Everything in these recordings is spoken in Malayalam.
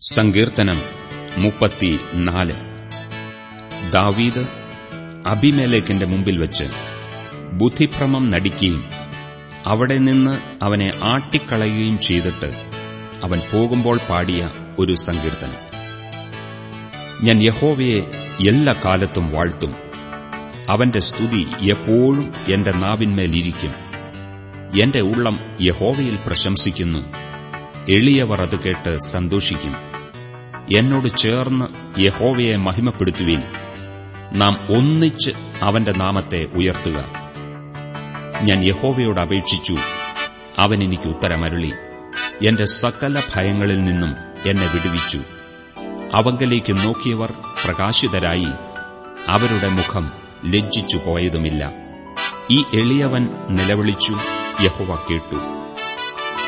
സങ്കീർത്തനം മുപ്പത്തിനാല്. ദാവീദ് അഭിമേലേക്കിന്റെ മുമ്പിൽ വച്ച് ബുദ്ധിഭ്രമം നടിക്കുകയും അവിടെ നിന്ന് അവനെ ആട്ടിക്കളയുകയും ചെയ്തിട്ട് അവൻ പോകുമ്പോൾ പാടിയ ഒരു സങ്കീർത്തനം. ഞാൻ യഹോവയെ എല്ലാ കാലത്തും വാഴ്ത്തും. അവന്റെ സ്തുതി എപ്പോഴും എന്റെ നാവിന്മേലിരിക്കും എന്റെ ഉള്ളം യഹോവയിൽ പ്രശംസിക്കുന്നു. എളിയവർ അത് കേട്ട് സന്തോഷിക്കും. എന്നോട് ചേർന്ന് യഹോവയെ മഹിമപ്പെടുത്തുവിൻ. നാം ഒന്നിച്ച് അവന്റെ നാമത്തെ ഉയർത്തുക. ഞാൻ യഹോവയോട് അപേക്ഷിച്ചു അവൻ എനിക്ക് ഉത്തരമരുളി. എന്റെ സകല ഭയങ്ങളിൽ നിന്നും എന്നെ വിടുവിച്ചു. അവങ്കലേക്ക് നോക്കിയവർ പ്രകാശിതരായി. അവരുടെ മുഖം ലജ്ജിച്ചു പോയതുമില്ല ഈ എളിയവൻ നിലവിളിച്ചു യഹോവ കേട്ടു.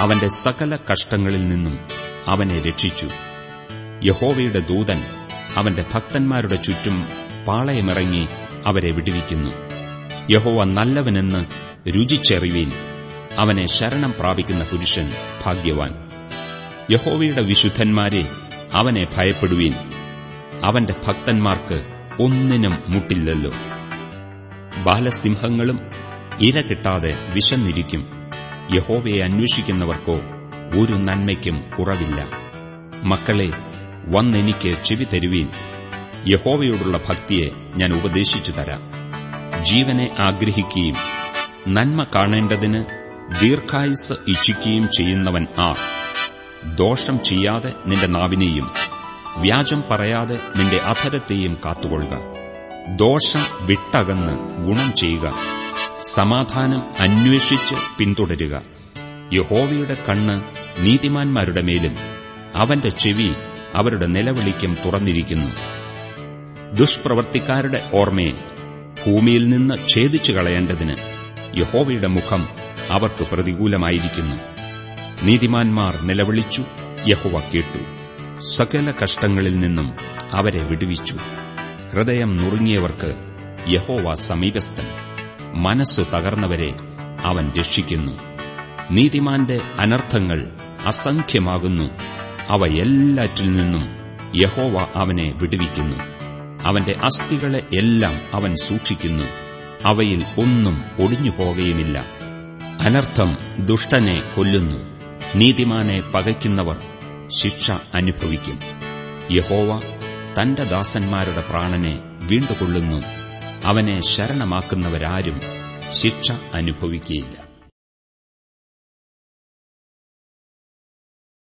അവന്റെ സകല കഷ്ടങ്ങളിൽ നിന്നും അവനെ രക്ഷിച്ചു. യഹോവയുടെ ദൂതൻ അവന്റെ ഭക്തന്മാരുടെ ചുറ്റും പാളയമിറങ്ങി അവരെ വിടുവിക്കുന്നു. യഹോവ നല്ലവനെന്ന് രുചിച്ചെറിവീൻ അവനെ ശരണം പ്രാപിക്കുന്ന പുരുഷൻ ഭാഗ്യവാൻ. യഹോവയുടെ വിശുദ്ധന്മാരെ അവനെ ഭയപ്പെടുവീൻ. അവന്റെ ഭക്തന്മാർക്ക് ഒന്നിനും മുട്ടില്ലല്ലോ. ബാലസിംഹങ്ങളും ഇര കിട്ടാതെ വിശന്നിരിക്കും. യഹോവയെ അന്വേഷിക്കുന്നവർക്കോ ഒരു നന്മയ്ക്കും കുറവില്ല. മക്കളെ വന്നെനിക്ക് ചെവി തരുവീൻ. യഹോവയോടുള്ള ഭക്തിയെ ഞാൻ ഉപദേശിച്ചു തരാം. ജീവനെ ആഗ്രഹിക്കുകയും നന്മ കാണേണ്ടതിന് ദീർഘായുസ് ഇച്ഛിക്കുകയും ചെയ്യുന്നവൻ ആ ദോഷം ചെയ്യാതെ നിന്റെ നാവിനെയും വ്യാജം പറയാതെ നിന്റെ അധരത്തെയും കാത്തുകൊള്ളുക. ദോഷം വിട്ടകന്ന് ഗുണം ചെയ്യുക. സമാധാനം അന്വേഷിച്ച് പിന്തുടരുക. യഹോവയുടെ കണ്ണ് നീതിമാന്മാരുടെ മേലും അവന്റെ ചെവി അവരുടെ നിലവിളിക്കും തുറന്നിരിക്കുന്നു. ദുഷ്പ്രവർത്തിക്കാരുടെ ഓർമ്മയെ ഭൂമിയിൽ നിന്ന് ഛേദിച്ചു കളയേണ്ടതിന് യഹോവയുടെ മുഖം അവർക്ക് പ്രതികൂലമായിരിക്കുന്നു. നീതിമാന്മാർ നിലവിളിച്ചു യഹോവ കേട്ടു. സകല കഷ്ടങ്ങളിൽ നിന്നും അവരെ വിടുവിച്ചു. ഹൃദയം നുറുങ്ങിയവർക്ക് യഹോവ സമീപസ്ഥൻ. മനസ്സു തകർന്നവരെ അവൻ രക്ഷിക്കുന്നു. നീതിമാന്റെ അനർത്ഥങ്ങൾ അസംഖ്യമാകുന്നു. അവ എല്ലാറ്റിൽ നിന്നും യഹോവ അവനെ വിടുവിക്കുന്നു. അവന്റെ അസ്ഥികളെ എല്ലാം അവൻ സൂക്ഷിക്കുന്നു. അവയിൽ ഒന്നും ഒടിഞ്ഞു പോകുകയുമില്ല അനർത്ഥം ദുഷ്ടനെ കൊല്ലുന്നു. നീതിമാനെ പകയ്ക്കുന്നവർ ശിക്ഷ അനുഭവിക്കും. യഹോവ തന്റെ ദാസന്മാരുടെ പ്രാണനെ വീണ്ടുകൊള്ളുന്നു. അവനെ ശരണമാക്കുന്നവരാരും ശിക്ഷ അനുഭവിക്കുകയില്ല.